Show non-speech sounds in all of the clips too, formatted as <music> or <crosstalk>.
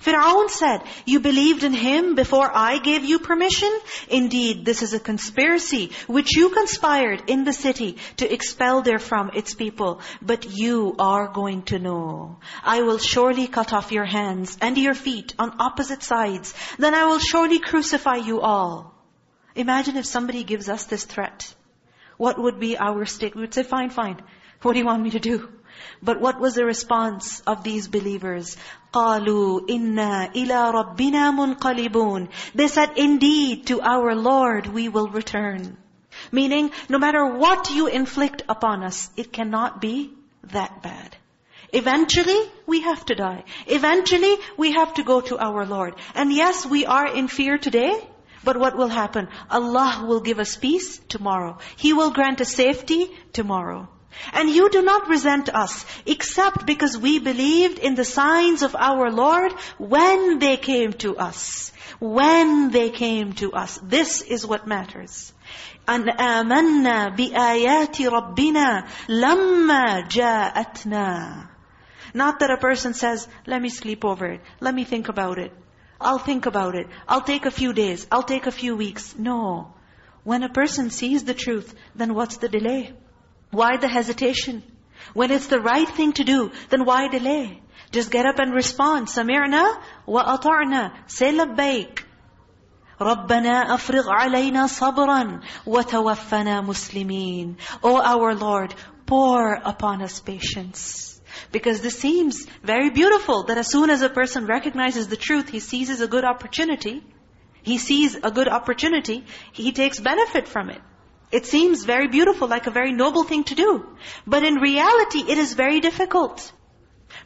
Fir'aun said, you believed in him before I gave you permission? Indeed, this is a conspiracy which you conspired in the city to expel therefrom its people. But you are going to know. I will surely cut off your hands and your feet on opposite sides. Then I will surely crucify you all. Imagine if somebody gives us this threat. What would be our state? We would say, fine, fine. What do you want me to do? But what was the response of these believers? قَالُوا إِنَّا إِلَىٰ رَبِّنَا مُنْقَلِبُونَ They said, indeed, to our Lord we will return. Meaning, no matter what you inflict upon us, it cannot be that bad. Eventually, we have to die. Eventually, we have to go to our Lord. And yes, we are in fear today, but what will happen? Allah will give us peace tomorrow. He will grant us safety tomorrow. And you do not resent us, except because we believed in the signs of our Lord when they came to us. When they came to us. This is what matters. أَنْ آمَنَّا بِآيَاتِ رَبِّنَا لَمَّا جَاءَتْنَا Not that a person says, let me sleep over it. Let me think about it. I'll think about it. I'll take a few days. I'll take a few weeks. No. When a person sees the truth, then what's the delay? Why the hesitation? When it's the right thing to do, then why delay? Just get up and respond. سَمِعْنَا وَأَطَعْنَا Say لَبَّيْكَ رَبَّنَا أَفْرِغْ عَلَيْنَا صَبْرًا وَتَوَفَّنَا مُسْلِمِينَ O our Lord, pour upon us patience. Because this seems very beautiful, that as soon as a person recognizes the truth, he seizes a good opportunity. He sees a good opportunity, he takes benefit from it. It seems very beautiful, like a very noble thing to do. But in reality, it is very difficult.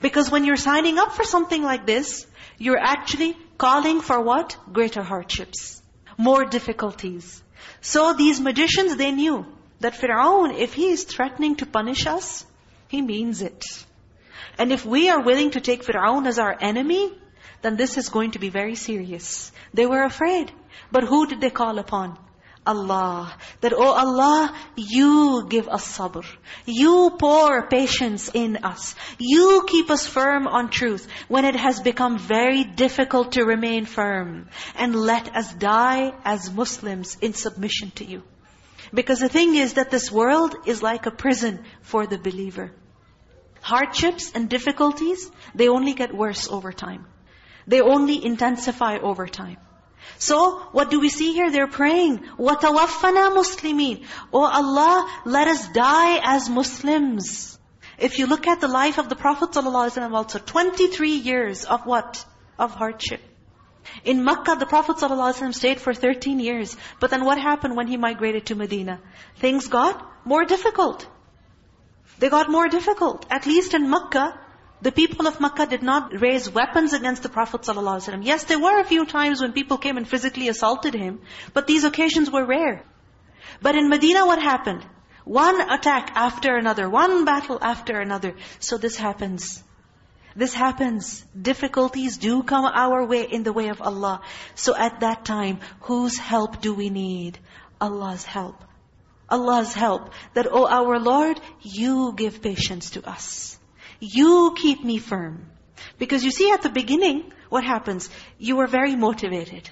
Because when you're signing up for something like this, you're actually calling for what? Greater hardships. More difficulties. So these magicians, they knew that Fir'aun, if he is threatening to punish us, he means it. And if we are willing to take Fir'aun as our enemy, then this is going to be very serious. They were afraid. But who did they call upon? Allah. That, oh Allah, you give us sabr. You pour patience in us. You keep us firm on truth when it has become very difficult to remain firm. And let us die as Muslims in submission to you. Because the thing is that this world is like a prison for the believer. Hardships and difficulties, they only get worse over time. They only intensify over time. So, what do we see here? They're praying, وَتَوَفَّنَا مُسْلِمِينَ Oh Allah, let us die as Muslims. If you look at the life of the Prophet ﷺ also, 23 years of what? Of hardship. In Makkah, the Prophet ﷺ stayed for 13 years. But then what happened when he migrated to Medina? Things got more difficult. They got more difficult. At least in Makkah, the people of Makkah did not raise weapons against the Prophet ﷺ. Yes, there were a few times when people came and physically assaulted him, but these occasions were rare. But in Medina, what happened? One attack after another, one battle after another. So this happens. This happens. Difficulties do come our way in the way of Allah. So at that time, whose help do we need? Allah's help. Allah's help. That, oh our Lord, you give patience to us. You keep me firm. Because you see at the beginning, what happens? You are very motivated.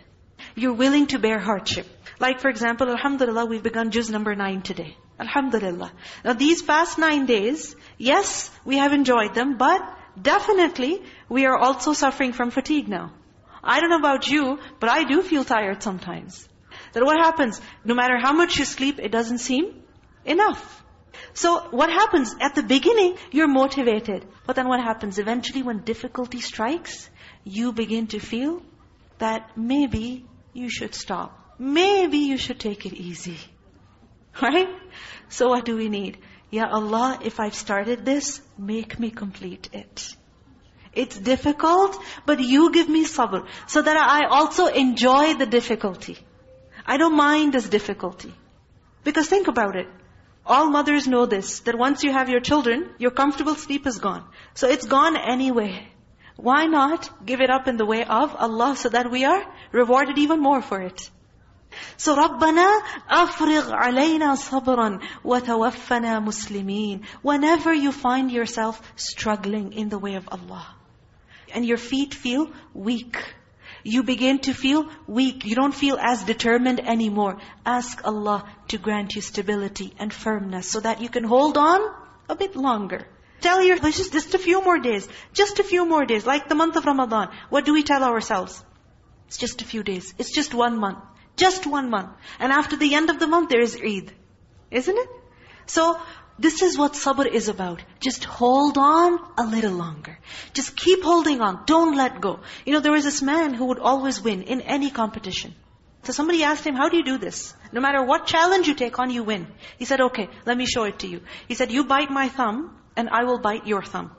You're willing to bear hardship. Like for example, Alhamdulillah, we've begun juz number nine today. Alhamdulillah. Now these past nine days, yes, we have enjoyed them, but definitely we are also suffering from fatigue now. I don't know about you, but I do feel tired sometimes. That what happens? No matter how much you sleep, it doesn't seem enough. So what happens? At the beginning, you're motivated. But then what happens? Eventually when difficulty strikes, you begin to feel that maybe you should stop. Maybe you should take it easy. <laughs> Right? So what do we need? Ya Allah, if I've started this, make me complete it. It's difficult, but you give me sabr. So that I also enjoy the difficulty. I don't mind this difficulty. Because think about it. All mothers know this, that once you have your children, your comfortable sleep is gone. So it's gone anyway. Why not give it up in the way of Allah so that we are rewarded even more for it? So رَبَّنَا أَفْرِغْ عَلَيْنَا صَبْرًا وَتَوَفَّنَا مُسْلِمِينَ Whenever you find yourself struggling in the way of Allah, and your feet feel weak, you begin to feel weak, you don't feel as determined anymore, ask Allah to grant you stability and firmness so that you can hold on a bit longer. Tell your, just, just a few more days, just a few more days, like the month of Ramadan. What do we tell ourselves? It's just a few days. It's just one month. Just one month. And after the end of the month, there is Eid. Isn't it? So, this is what sabr is about. Just hold on a little longer. Just keep holding on. Don't let go. You know, there was this man who would always win in any competition. So somebody asked him, how do you do this? No matter what challenge you take on, you win. He said, okay, let me show it to you. He said, you bite my thumb, and I will bite your thumb.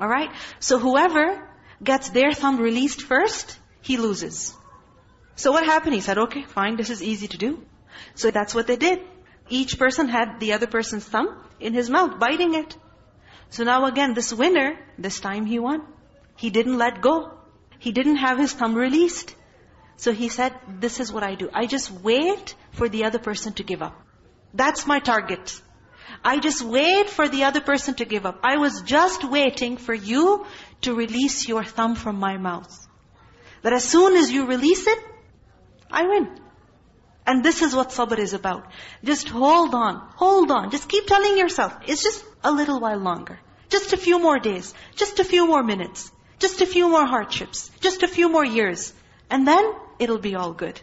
Alright? So whoever gets their thumb released first, he loses. So what happened? He said, okay, fine, this is easy to do. So that's what they did. Each person had the other person's thumb in his mouth, biting it. So now again, this winner, this time he won. He didn't let go. He didn't have his thumb released. So he said, this is what I do. I just wait for the other person to give up. That's my target. I just wait for the other person to give up. I was just waiting for you to release your thumb from my mouth. That as soon as you release it, I win. And this is what sabr is about. Just hold on, hold on. Just keep telling yourself, it's just a little while longer. Just a few more days. Just a few more minutes. Just a few more hardships. Just a few more years. And then, it'll be all good.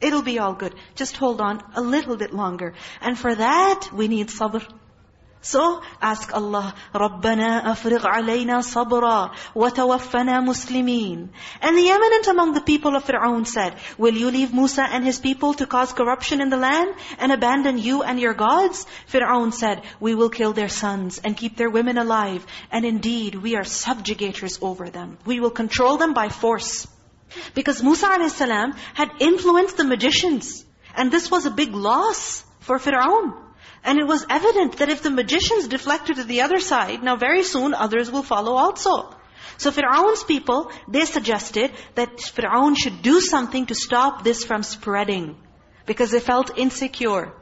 It'll be all good. Just hold on a little bit longer. And for that, we need sabr. So ask Allah, رَبَّنَا أَفْرِغْ عَلَيْنَا صَبْرًا وَتَوَفَّنَا مُسْلِمِينَ And the eminent among the people of Fir'aun said, Will you leave Musa and his people to cause corruption in the land and abandon you and your gods? Fir'aun said, We will kill their sons and keep their women alive. And indeed, we are subjugators over them. We will control them by force. Because Musa a.s. had influenced the magicians. And this was a big loss for Fir'aun. And it was evident that if the magicians deflected to the other side, now very soon others will follow also. So Fir'aun's people, they suggested that Fir'aun should do something to stop this from spreading. Because they felt insecure.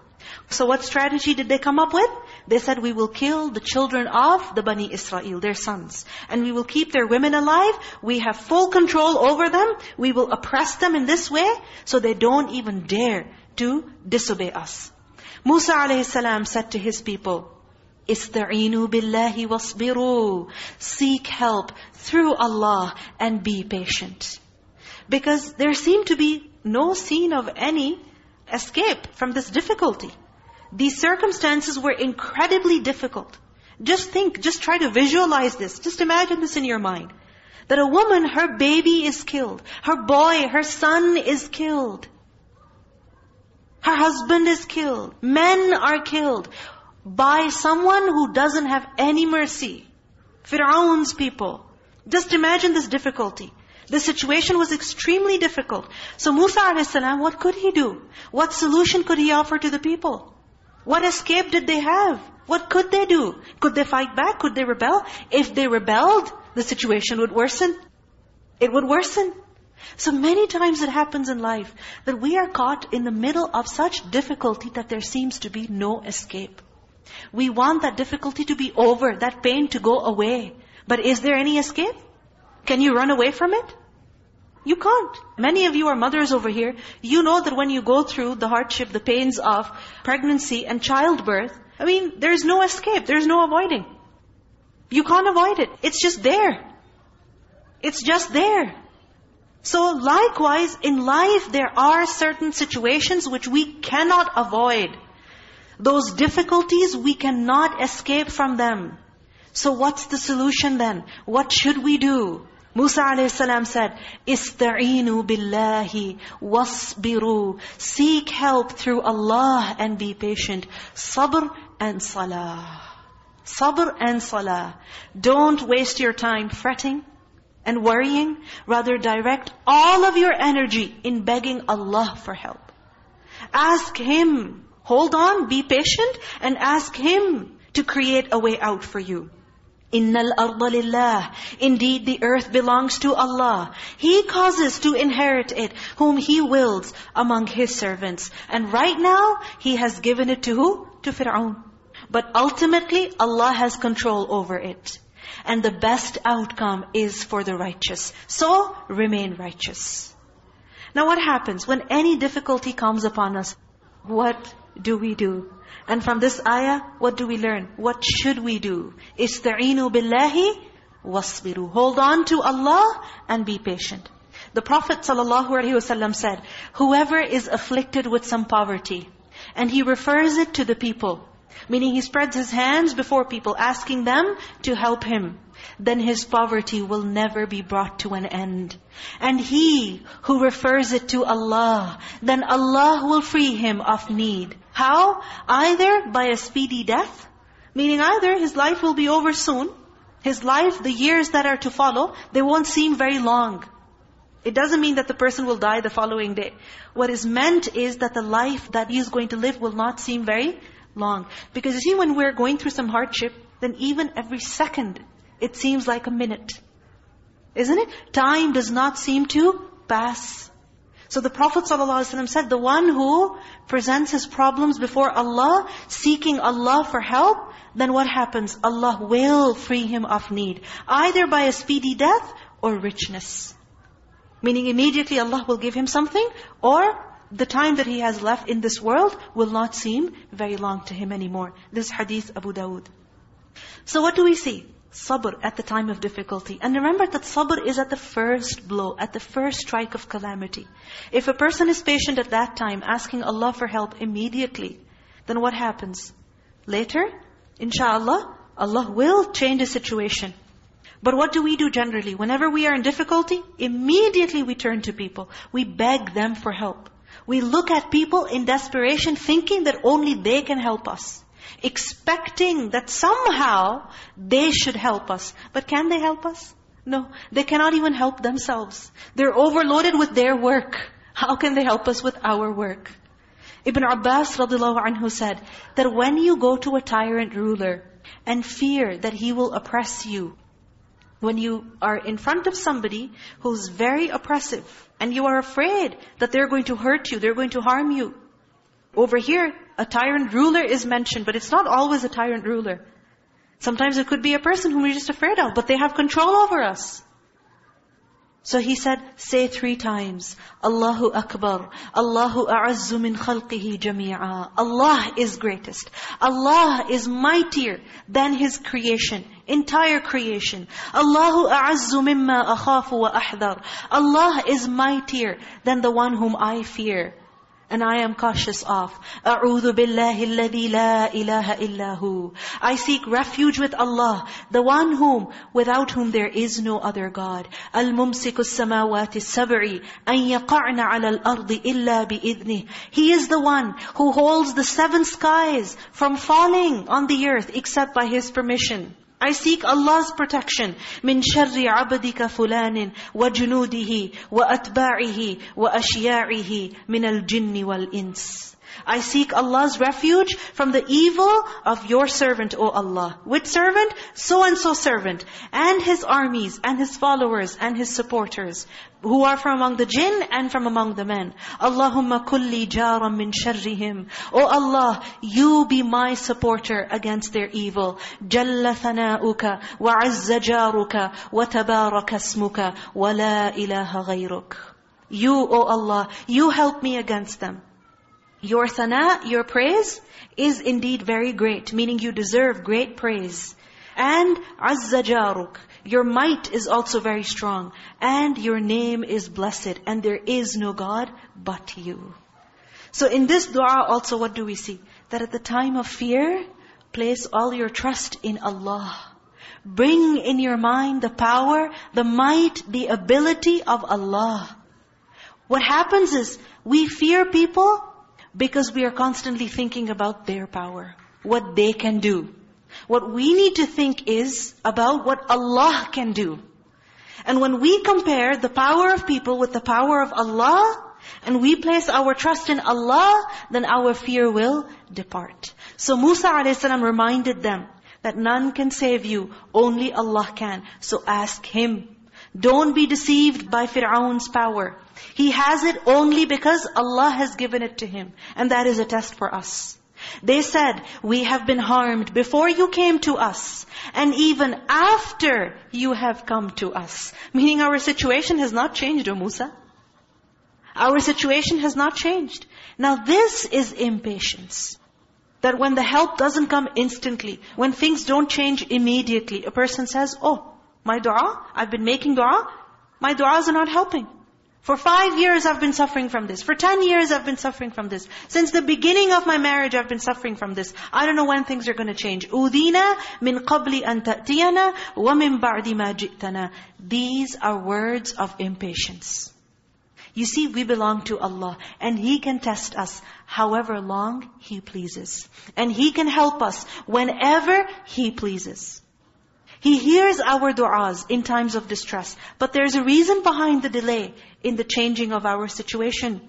So what strategy did they come up with? They said, we will kill the children of the Bani Israel, their sons. And we will keep their women alive. We have full control over them. We will oppress them in this way, so they don't even dare to disobey us. Musa a.s. said to his people, Ista'inu billahi wasbiru. Seek help through Allah and be patient. Because there seemed to be no scene of any escape from this difficulty. These circumstances were incredibly difficult. Just think, just try to visualize this. Just imagine this in your mind. That a woman, her baby is killed. Her boy, her son is killed. Her husband is killed. Men are killed by someone who doesn't have any mercy. Fir'aun's people. Just imagine this difficulty. The situation was extremely difficult. So Musa a.s., what could he do? What solution could he offer to the people? What escape did they have? What could they do? Could they fight back? Could they rebel? If they rebelled, the situation would worsen. It would worsen. So many times it happens in life that we are caught in the middle of such difficulty that there seems to be no escape. We want that difficulty to be over, that pain to go away. But is there any escape? Can you run away from it? You can't. Many of you are mothers over here. You know that when you go through the hardship, the pains of pregnancy and childbirth, I mean, there's no escape. There's no avoiding. You can't avoid it. It's just there. It's just there. So likewise, in life there are certain situations which we cannot avoid. Those difficulties, we cannot escape from them. So what's the solution then? What should we do? Musa a.s. said, Ista'inu billahi wasbiru. Seek help through Allah and be patient. Sabr and salah. Sabr and salah. Don't waste your time fretting and worrying. Rather direct all of your energy in begging Allah for help. Ask Him. Hold on, be patient and ask Him to create a way out for you. Innal arda lillah. Indeed, the earth belongs to Allah. He causes to inherit it whom He wills among His servants. And right now, He has given it to who? To Fir'aun. But ultimately, Allah has control over it. And the best outcome is for the righteous. So, remain righteous. Now what happens? When any difficulty comes upon us, what do we do? And from this ayah, what do we learn? What should we do? Ista'inu billahi wasbiru. Hold on to Allah and be patient. The Prophet ﷺ said, whoever is afflicted with some poverty, and he refers it to the people, meaning he spreads his hands before people, asking them to help him, then his poverty will never be brought to an end. And he who refers it to Allah, then Allah will free him of need. How? Either by a speedy death, meaning either his life will be over soon, his life, the years that are to follow, they won't seem very long. It doesn't mean that the person will die the following day. What is meant is that the life that he is going to live will not seem very long. Because you see, when we're going through some hardship, then even every second, it seems like a minute. Isn't it? Time does not seem to pass. So the Prophet ﷺ said, the one who presents his problems before Allah, seeking Allah for help, then what happens? Allah will free him of need. Either by a speedy death or richness. Meaning immediately Allah will give him something, or the time that he has left in this world will not seem very long to him anymore. This hadith Abu Dawud. So what do we see? Sabr at the time of difficulty. And remember that sabr is at the first blow, at the first strike of calamity. If a person is patient at that time, asking Allah for help immediately, then what happens? Later, inshallah, Allah will change the situation. But what do we do generally? Whenever we are in difficulty, immediately we turn to people. We beg them for help. We look at people in desperation thinking that only they can help us. Expecting that somehow they should help us. But can they help us? No. They cannot even help themselves. They're overloaded with their work. How can they help us with our work? Ibn Abbas radiallahu anhu said that when you go to a tyrant ruler and fear that he will oppress you, when you are in front of somebody who's very oppressive, and you are afraid that they're going to hurt you, they're going to harm you. Over here, a tyrant ruler is mentioned, but it's not always a tyrant ruler. Sometimes it could be a person whom we're just afraid of, but they have control over us. So he said, say three times, Allahu Akbar, Allahu A'azzu min khalqihi jami'a. Allah is greatest. Allah is mightier than His creation, entire creation. Allahu A'azzu mimma akhafu wa ahdar. Allah is mightier than the one whom I fear and I am cautious of. أَعُوذُ بِاللَّهِ الَّذِي لَا إِلَهَ إِلَّا هُ I seek refuge with Allah, the one whom, without whom there is no other God. الْمُمْسِكُ السَّمَاوَاتِ السَّبْعِ أَنْ يَقَعْنَ عَلَى الْأَرْضِ إِلَّا بِإِذْنِهِ He is the one who holds the seven skies from falling on the earth except by His permission. I seek Allah's protection من شر عبدك فلان وجنوده وأتباعه وأشياعه من الجن والإنس I seek Allah's refuge from the evil of your servant, O Allah. Which servant? So-and-so servant. And his armies, and his followers, and his supporters. Who are from among the jinn and from among the men. Allahumma kulli jaram min sharrihim. O Allah, you be my supporter against their evil. Jalla thana'uka, wa azza jaruka, wa tabaraka asmuka, wa la ilaha ghayruk. You, O Allah, you help me against them. Your thana, your praise, is indeed very great, meaning you deserve great praise. And azza jaruk, your might is also very strong. And your name is blessed. And there is no God but you. So in this dua also what do we see? That at the time of fear, place all your trust in Allah. Bring in your mind the power, the might, the ability of Allah. What happens is, we fear people because we are constantly thinking about their power, what they can do. What we need to think is about what Allah can do. And when we compare the power of people with the power of Allah, and we place our trust in Allah, then our fear will depart. So Musa a.s. reminded them that none can save you, only Allah can. So ask Him. Don't be deceived by Fir'aun's power. He has it only because Allah has given it to him. And that is a test for us. They said, we have been harmed before you came to us. And even after you have come to us. Meaning our situation has not changed, O Musa. Our situation has not changed. Now this is impatience. That when the help doesn't come instantly, when things don't change immediately, a person says, oh, my dua, I've been making dua, my duas are not helping. For five years I've been suffering from this. For ten years I've been suffering from this. Since the beginning of my marriage I've been suffering from this. I don't know when things are going to change. أُذِينَ مِنْ قَبْلِ أَن تَأْتِيَنَا وَمِنْ بَعْدِ مَا جِئْتَنَا These are words of impatience. You see, we belong to Allah and He can test us however long He pleases. And He can help us whenever He pleases. He hears our du'as in times of distress. But there's a reason behind the delay in the changing of our situation.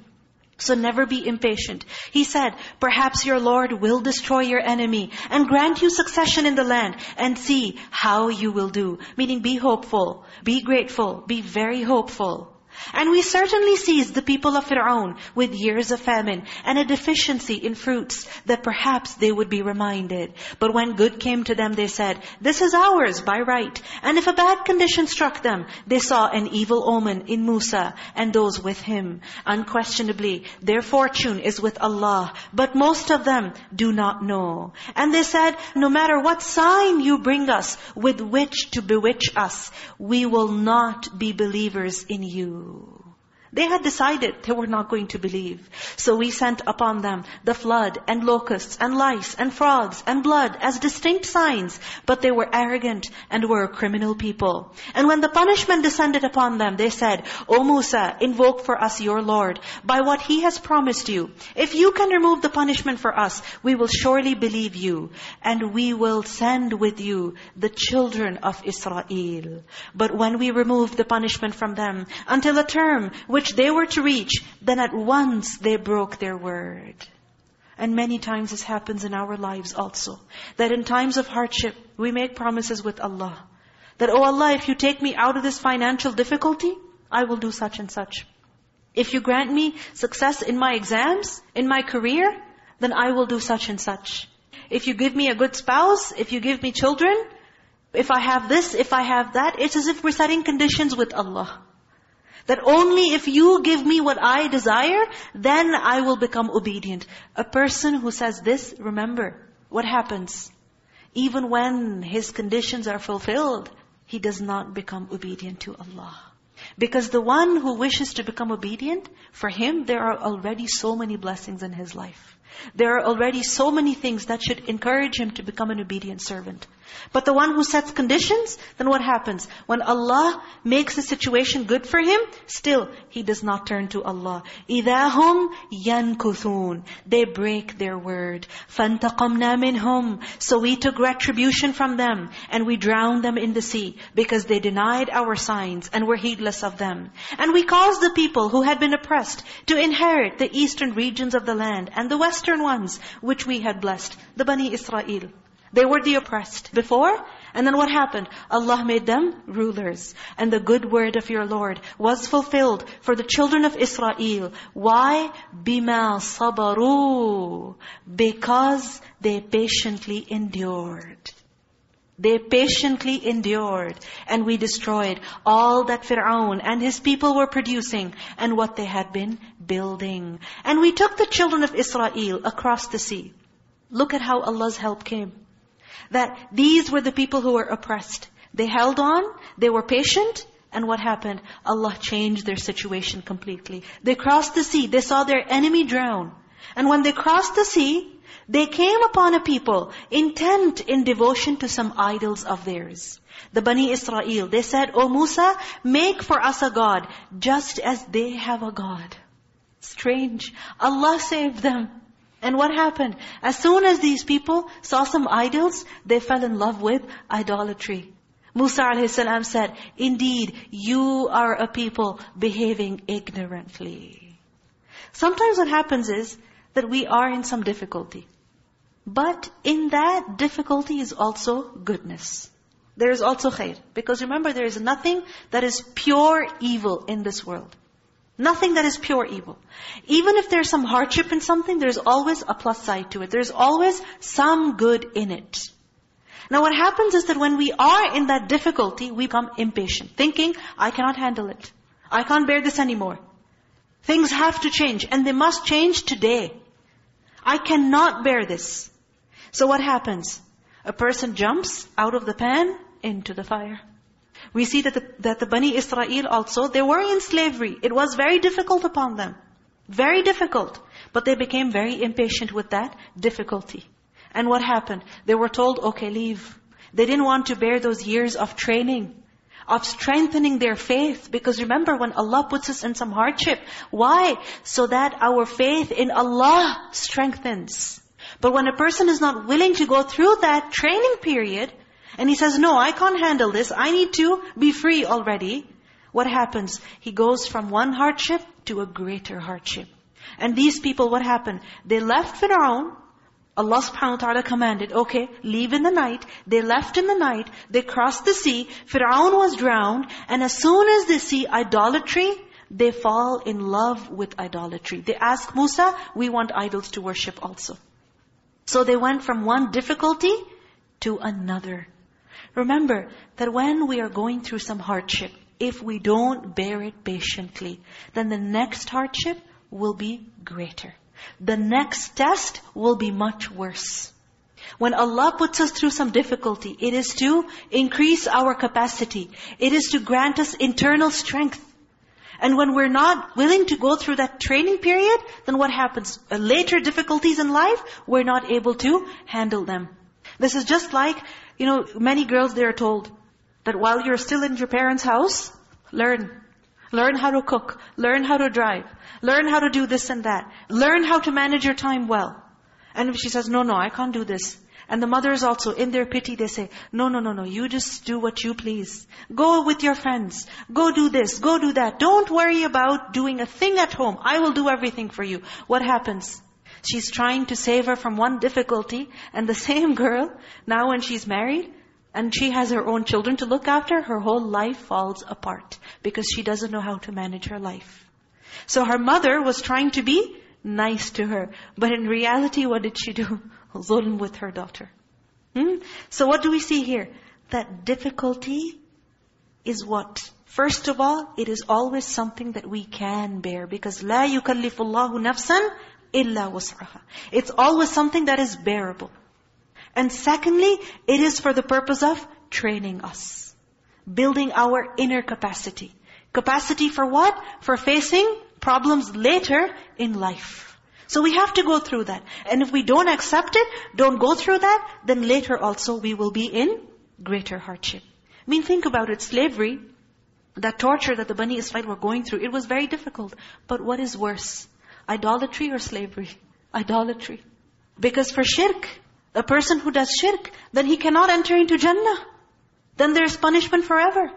So never be impatient. He said, perhaps your Lord will destroy your enemy and grant you succession in the land and see how you will do. Meaning be hopeful, be grateful, be very hopeful. And we certainly seized the people of Fir'aun with years of famine and a deficiency in fruits that perhaps they would be reminded. But when good came to them, they said, this is ours by right. And if a bad condition struck them, they saw an evil omen in Musa and those with him. Unquestionably, their fortune is with Allah. But most of them do not know. And they said, no matter what sign you bring us with which to bewitch us, we will not be believers in you to they had decided they were not going to believe. So we sent upon them the flood and locusts and lice and frogs and blood as distinct signs. But they were arrogant and were a criminal people. And when the punishment descended upon them, they said, O Musa, invoke for us your Lord by what He has promised you. If you can remove the punishment for us, we will surely believe you. And we will send with you the children of Israel. But when we removed the punishment from them, until a term which which they were to reach, then at once they broke their word. And many times this happens in our lives also. That in times of hardship, we make promises with Allah. That, oh Allah, if you take me out of this financial difficulty, I will do such and such. If you grant me success in my exams, in my career, then I will do such and such. If you give me a good spouse, if you give me children, if I have this, if I have that, it's as if we're setting conditions with Allah. That only if you give me what I desire, then I will become obedient. A person who says this, remember, what happens? Even when his conditions are fulfilled, he does not become obedient to Allah. Because the one who wishes to become obedient, for him there are already so many blessings in his life. There are already so many things that should encourage him to become an obedient servant. But the one who sets conditions, then what happens? When Allah makes the situation good for him, still he does not turn to Allah. إِذَا هُمْ يَنْكُثُونَ They break their word. فَانْتَقَمْنَا مِنْهُمْ So we took retribution from them and we drowned them in the sea because they denied our signs and were heedless of them. And we caused the people who had been oppressed to inherit the eastern regions of the land and the western ones which we had blessed, the Bani Israel. They were the oppressed before. And then what happened? Allah made them rulers. And the good word of your Lord was fulfilled for the children of Israel. Why? Bima sabaru. Because they patiently endured. They patiently endured. And we destroyed all that Fir'aun and his people were producing and what they had been building. And we took the children of Israel across the sea. Look at how Allah's help came. That these were the people who were oppressed. They held on, they were patient, and what happened? Allah changed their situation completely. They crossed the sea, they saw their enemy drown. And when they crossed the sea, they came upon a people intent in devotion to some idols of theirs. The Bani Israel, they said, O Musa, make for us a God, just as they have a God. Strange. Allah saved them. And what happened? As soon as these people saw some idols, they fell in love with idolatry. Musa a.s. said, Indeed, you are a people behaving ignorantly. Sometimes what happens is that we are in some difficulty. But in that, difficulty is also goodness. There is also khair. Because remember, there is nothing that is pure evil in this world. Nothing that is pure evil. Even if there's some hardship in something, there's always a plus side to it. There's always some good in it. Now what happens is that when we are in that difficulty, we become impatient, thinking, I cannot handle it. I can't bear this anymore. Things have to change, and they must change today. I cannot bear this. So what happens? A person jumps out of the pan into the fire. We see that the, that the Bani Israel also, they were in slavery. It was very difficult upon them. Very difficult. But they became very impatient with that difficulty. And what happened? They were told, okay, leave. They didn't want to bear those years of training, of strengthening their faith. Because remember, when Allah puts us in some hardship, why? So that our faith in Allah strengthens. But when a person is not willing to go through that training period, and he says, no, I can't handle this. I need to be free already. What happens? He goes from one hardship to a greater hardship. And these people, what happened? They left Fir'aun. Allah subhanahu wa ta'ala commanded, okay, leave in the night. They left in the night. They crossed the sea. Fir'aun was drowned. And as soon as they see idolatry, they fall in love with idolatry. They ask Musa, we want idols to worship also. So they went from one difficulty to another. Remember that when we are going through some hardship, if we don't bear it patiently, then the next hardship will be greater. The next test will be much worse. When Allah puts us through some difficulty, it is to increase our capacity. It is to grant us internal strength. And when we're not willing to go through that training period, then what happens? Later difficulties in life, we're not able to handle them. This is just like you know, many girls, they are told that while you're still in your parents' house, learn. Learn how to cook. Learn how to drive. Learn how to do this and that. Learn how to manage your time well. And if she says, no, no, I can't do this. And the mothers also, in their pity, they say, no, no, no, no, you just do what you please. Go with your friends. Go do this. Go do that. Don't worry about doing a thing at home. I will do everything for you. What happens? She's trying to save her from one difficulty. And the same <laughs> girl, now when she's married, and she has her own children to look after, her whole life falls apart. Because she doesn't know how to manage her life. So her mother was trying to be nice to her. But in reality, what did she do? <laughs> Zulm with her daughter. Hmm? So what do we see here? That difficulty is what? First of all, it is always something that we can bear. Because لَا يُكَلِّفُ اللَّهُ نَفْسًا illa وسعها. It's always something that is bearable. And secondly, it is for the purpose of training us. Building our inner capacity. Capacity for what? For facing problems later in life. So we have to go through that. And if we don't accept it, don't go through that, then later also we will be in greater hardship. I mean, think about it. Slavery, that torture that the Bani Israel were going through, it was very difficult. But what is worse? Idolatry or slavery? Idolatry. Because for shirk, a person who does shirk, then he cannot enter into Jannah. Then there is punishment forever.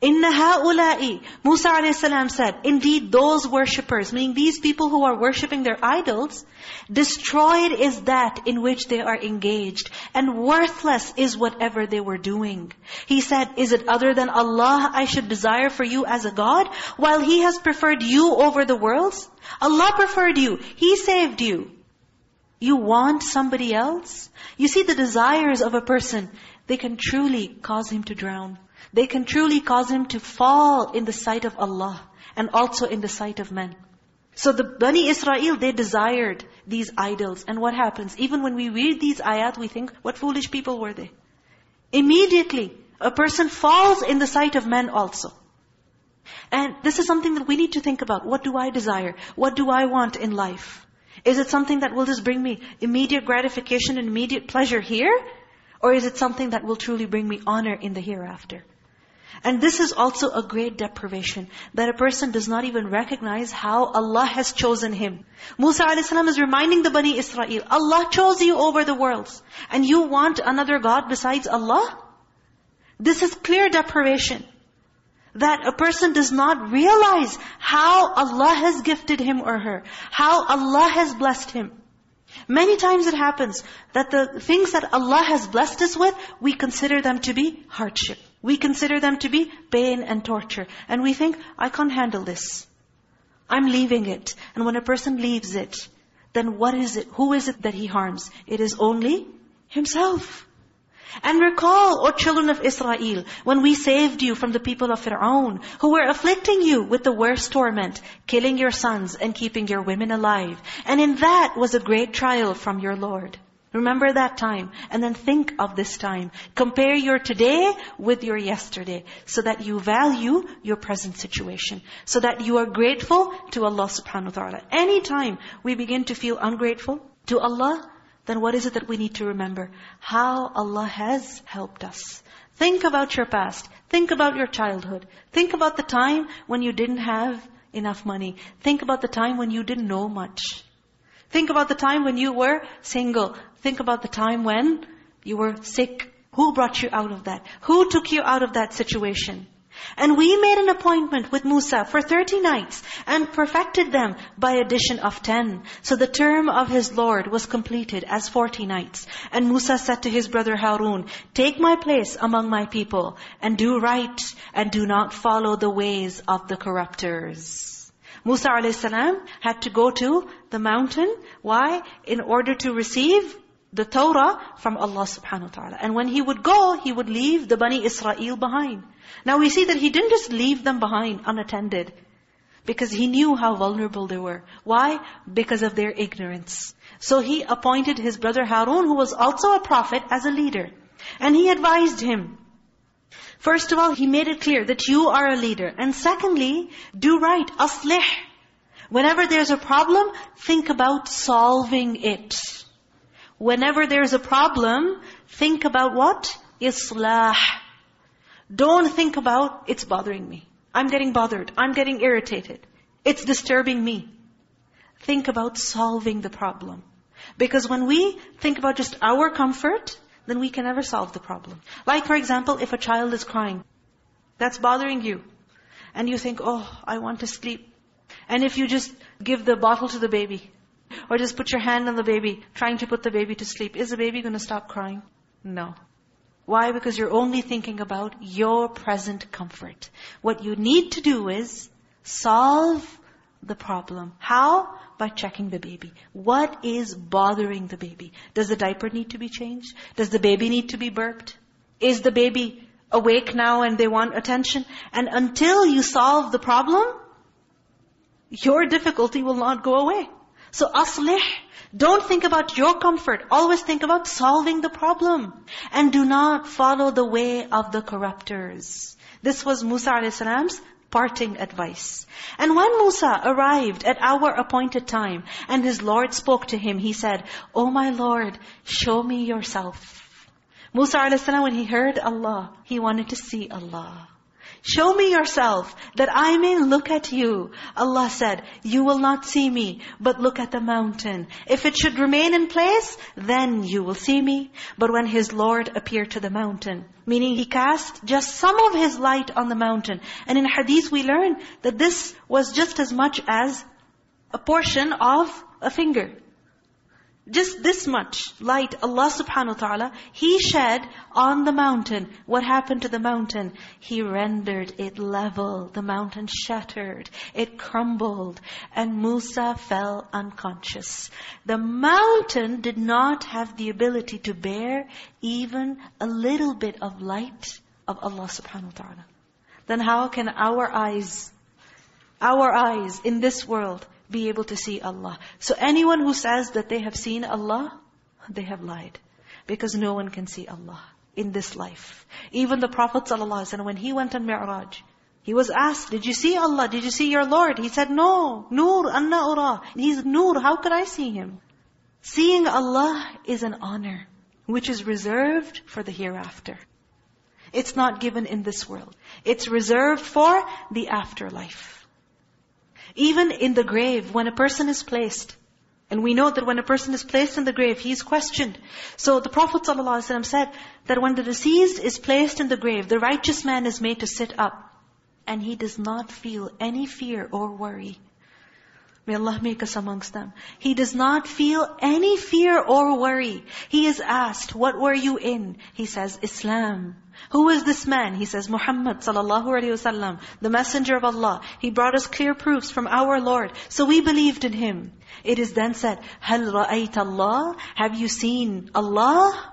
Inna ha'ula'i, Musa a.s. said, indeed those worshippers, meaning these people who are worshipping their idols, destroyed is that in which they are engaged, and worthless is whatever they were doing. He said, is it other than Allah I should desire for you as a God, while He has preferred you over the worlds? Allah preferred you. He saved you. You want somebody else? You see the desires of a person, they can truly cause him to drown. They can truly cause him to fall in the sight of Allah and also in the sight of men. So the Bani Israel, they desired these idols. And what happens? Even when we read these ayat, we think, what foolish people were they? Immediately, a person falls in the sight of men also. And this is something that we need to think about. What do I desire? What do I want in life? Is it something that will just bring me immediate gratification and immediate pleasure here? Or is it something that will truly bring me honor in the hereafter? And this is also a great deprivation, that a person does not even recognize how Allah has chosen him. Musa a.s. is reminding the Bani Israel, Allah chose you over the worlds, and you want another God besides Allah? This is clear deprivation. That a person does not realize how Allah has gifted him or her, how Allah has blessed him. Many times it happens that the things that Allah has blessed us with, we consider them to be hardship. We consider them to be pain and torture. And we think, I can't handle this. I'm leaving it. And when a person leaves it, then what is it? Who is it that he harms? It is only himself. And recall, O children of Israel, when we saved you from the people of Fir'aun, who were afflicting you with the worst torment, killing your sons and keeping your women alive. And in that was a great trial from your Lord. Remember that time and then think of this time. Compare your today with your yesterday so that you value your present situation. So that you are grateful to Allah subhanahu wa ta'ala. Anytime we begin to feel ungrateful to Allah, then what is it that we need to remember? How Allah has helped us. Think about your past. Think about your childhood. Think about the time when you didn't have enough money. Think about the time when you didn't know much. Think about the time when you were single. Think about the time when you were sick. Who brought you out of that? Who took you out of that situation? And we made an appointment with Musa for 30 nights and perfected them by addition of 10. So the term of his Lord was completed as 40 nights. And Musa said to his brother Harun, Take my place among my people and do right and do not follow the ways of the corruptors. Musa a.s. had to go to the mountain. Why? In order to receive the Torah from Allah subhanahu wa ta'ala. And when he would go, he would leave the Bani Israel behind. Now we see that he didn't just leave them behind unattended. Because he knew how vulnerable they were. Why? Because of their ignorance. So he appointed his brother Harun, who was also a prophet, as a leader. And he advised him. First of all, he made it clear that you are a leader. And secondly, do right. Aslih. Whenever there's a problem, think about solving it. Whenever there's a problem, think about what? Islah. Don't think about, it's bothering me. I'm getting bothered. I'm getting irritated. It's disturbing me. Think about solving the problem. Because when we think about just our comfort, then we can never solve the problem. Like for example, if a child is crying, that's bothering you. And you think, oh, I want to sleep. And if you just give the bottle to the baby, or just put your hand on the baby, trying to put the baby to sleep. Is the baby going to stop crying? No. Why? Because you're only thinking about your present comfort. What you need to do is solve the problem. How? By checking the baby. What is bothering the baby? Does the diaper need to be changed? Does the baby need to be burped? Is the baby awake now and they want attention? And until you solve the problem, your difficulty will not go away. So aslih, don't think about your comfort. Always think about solving the problem. And do not follow the way of the corruptors. This was Musa a.s. parting advice. And when Musa arrived at our appointed time, and his Lord spoke to him, he said, O my Lord, show me yourself. Musa a.s. when he heard Allah, he wanted to see Allah. Show me yourself, that I may look at you. Allah said, you will not see me, but look at the mountain. If it should remain in place, then you will see me. But when his Lord appeared to the mountain, meaning he cast just some of his light on the mountain. And in hadith we learn that this was just as much as a portion of a finger. Just this much light Allah subhanahu wa ta'ala, He shed on the mountain. What happened to the mountain? He rendered it level. The mountain shattered. It crumbled. And Musa fell unconscious. The mountain did not have the ability to bear even a little bit of light of Allah subhanahu wa ta'ala. Then how can our eyes, our eyes in this world be able to see Allah. So anyone who says that they have seen Allah, they have lied. Because no one can see Allah in this life. Even the Prophet ﷺ, when he went on Mi'raj, he was asked, did you see Allah? Did you see your Lord? He said, no. Nur, anna ura. He's Nur. How could I see Him? Seeing Allah is an honor, which is reserved for the hereafter. It's not given in this world. It's reserved for the afterlife. Even in the grave, when a person is placed, and we know that when a person is placed in the grave, he is questioned. So the Prophet ﷺ said that when the deceased is placed in the grave, the righteous man is made to sit up. And he does not feel any fear or worry. May Allah make us amongst them. He does not feel any fear or worry. He is asked, what were you in? He says, Islam. Who is this man? He says, Muhammad sallallahu alayhi wasallam, the messenger of Allah. He brought us clear proofs from our Lord. So we believed in him. It is then said, هَلْ رَأَيْتَ اللَّهِ Have you seen Allah?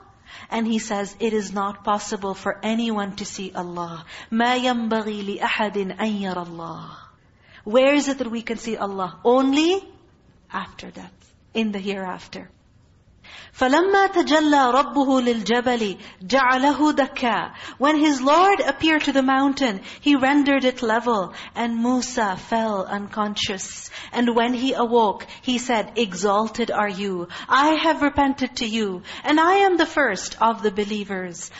And he says, it is not possible for anyone to see Allah. مَا يَنْبَغِي لِأَحَدٍ أَنْ يَرَى اللَّهِ where is it that we can see Allah? Only after death, in the hereafter. فَلَمَّا تَجَلَّى رَبُّهُ لِلْجَبَلِ جَعَلَهُ دَكَّا When his Lord appeared to the mountain, He rendered it level, and Musa fell unconscious. And when he awoke, he said, Exalted are you. I have repented to you, and I am the first of the believers.